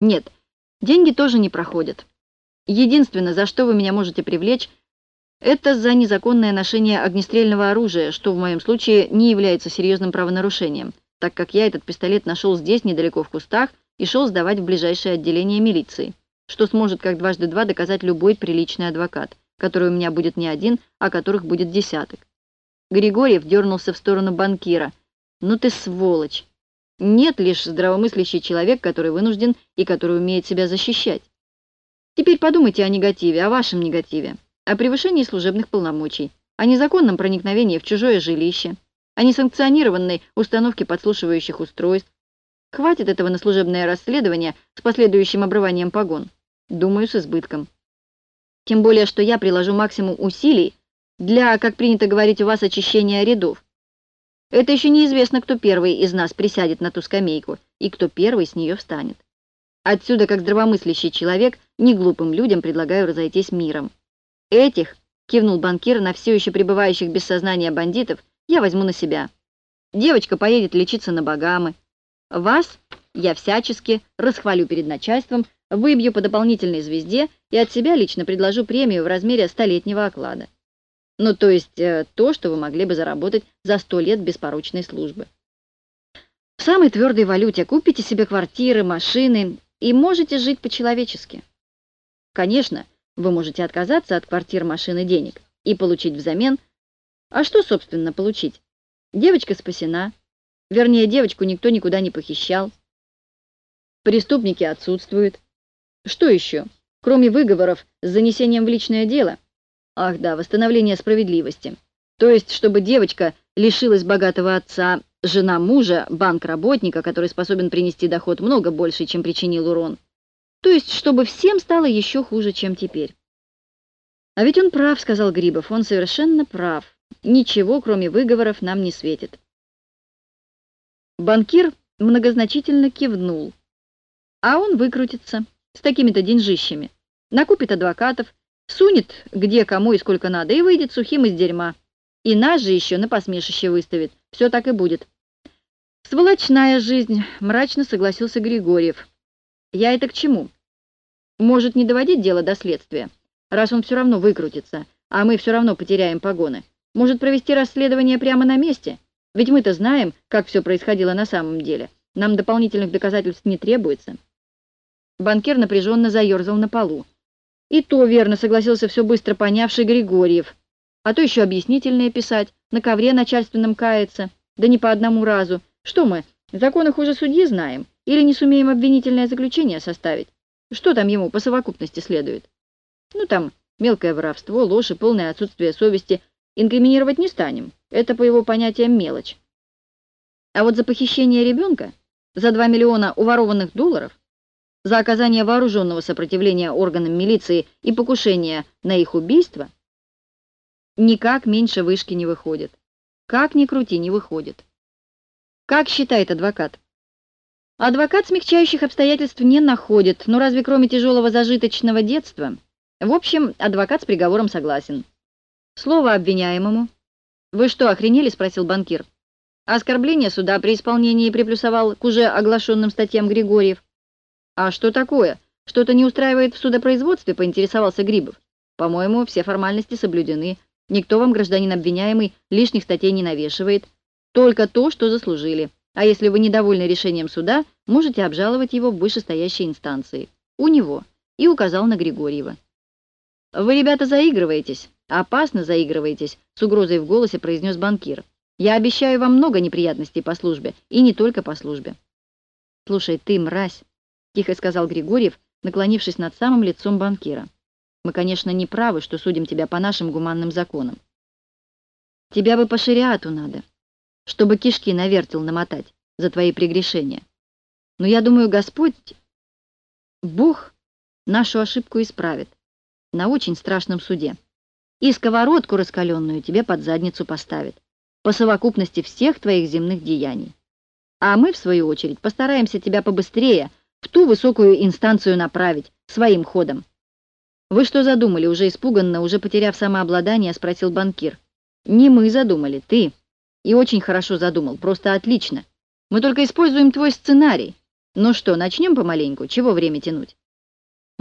Нет, деньги тоже не проходят. Единственное, за что вы меня можете привлечь, это за незаконное ношение огнестрельного оружия, что в моем случае не является серьезным правонарушением, так как я этот пистолет нашел здесь, недалеко в кустах, и шел сдавать в ближайшее отделение милиции, что сможет как дважды два доказать любой приличный адвокат, который у меня будет не один, а которых будет десяток. Григорьев дернулся в сторону банкира. «Ну ты сволочь! Нет лишь здравомыслящий человек, который вынужден и который умеет себя защищать. Теперь подумайте о негативе, о вашем негативе, о превышении служебных полномочий, о незаконном проникновении в чужое жилище, о несанкционированной установке подслушивающих устройств. Хватит этого на служебное расследование с последующим обрыванием погон. Думаю, с избытком. Тем более, что я приложу максимум усилий для, как принято говорить у вас, очищения рядов. Это еще неизвестно, кто первый из нас присядет на ту скамейку и кто первый с нее встанет. Отсюда, как здравомыслящий человек, неглупым людям предлагаю разойтись миром. Этих, кивнул банкир на все еще пребывающих без сознания бандитов, я возьму на себя. Девочка поедет лечиться на Багамы. Вас я всячески расхвалю перед начальством, выбью по дополнительной звезде и от себя лично предложу премию в размере столетнего оклада. Ну, то есть э, то, что вы могли бы заработать за сто лет беспорочной службы. В самой твердой валюте купите себе квартиры, машины и можете жить по-человечески. Конечно, вы можете отказаться от квартир, машин и денег и получить взамен. А что, собственно, получить? Девочка спасена. Вернее, девочку никто никуда не похищал. Преступники отсутствуют. Что еще? Кроме выговоров с занесением в личное дело – Ах да, восстановление справедливости. То есть, чтобы девочка лишилась богатого отца, жена мужа, банк-работника, который способен принести доход много больше, чем причинил урон. То есть, чтобы всем стало еще хуже, чем теперь. А ведь он прав, сказал Грибов, он совершенно прав. Ничего, кроме выговоров, нам не светит. Банкир многозначительно кивнул. А он выкрутится с такими-то деньжищами. Накупит адвокатов, Сунет где, кому и сколько надо, и выйдет сухим из дерьма. И нас же еще на посмешище выставит. Все так и будет. Сволочная жизнь, мрачно согласился Григорьев. Я это к чему? Может, не доводить дело до следствия, раз он все равно выкрутится, а мы все равно потеряем погоны. Может, провести расследование прямо на месте? Ведь мы-то знаем, как все происходило на самом деле. Нам дополнительных доказательств не требуется. Банкир напряженно заерзал на полу. И то верно согласился все быстро понявший Григорьев. А то еще объяснительное писать, на ковре начальственном каяться, да не по одному разу. Что мы, законы хуже судьи знаем? Или не сумеем обвинительное заключение составить? Что там ему по совокупности следует? Ну там, мелкое воровство, ложь и полное отсутствие совести инкриминировать не станем. Это, по его понятиям, мелочь. А вот за похищение ребенка, за 2 миллиона уворованных долларов, за оказание вооруженного сопротивления органам милиции и покушение на их убийство, никак меньше вышки не выходит. Как ни крути, не выходит. Как считает адвокат? Адвокат смягчающих обстоятельств не находит, но разве кроме тяжелого зажиточного детства? В общем, адвокат с приговором согласен. Слово обвиняемому. «Вы что, охренели?» — спросил банкир. Оскорбление суда при исполнении приплюсовал к уже оглашенным статьям Григорьев. «А что такое? Что-то не устраивает в судопроизводстве?» — поинтересовался Грибов. «По-моему, все формальности соблюдены. Никто вам, гражданин обвиняемый, лишних статей не навешивает. Только то, что заслужили. А если вы недовольны решением суда, можете обжаловать его в вышестоящей инстанции. У него». И указал на Григорьева. «Вы, ребята, заигрываетесь. Опасно заигрываетесь», — с угрозой в голосе произнес банкир. «Я обещаю вам много неприятностей по службе, и не только по службе». «Слушай, ты, мразь!» — тихо сказал Григорьев, наклонившись над самым лицом банкира. «Мы, конечно, не правы, что судим тебя по нашим гуманным законам. Тебя бы по шариату надо, чтобы кишки на вертел намотать за твои прегрешения. Но я думаю, Господь, Бог, нашу ошибку исправит на очень страшном суде. И сковородку раскаленную тебе под задницу поставит по совокупности всех твоих земных деяний. А мы, в свою очередь, постараемся тебя побыстрее в ту высокую инстанцию направить, своим ходом. «Вы что задумали?» — уже испуганно, уже потеряв самообладание, спросил банкир. «Не мы задумали, ты. И очень хорошо задумал, просто отлично. Мы только используем твой сценарий. Ну что, начнем помаленьку? Чего время тянуть?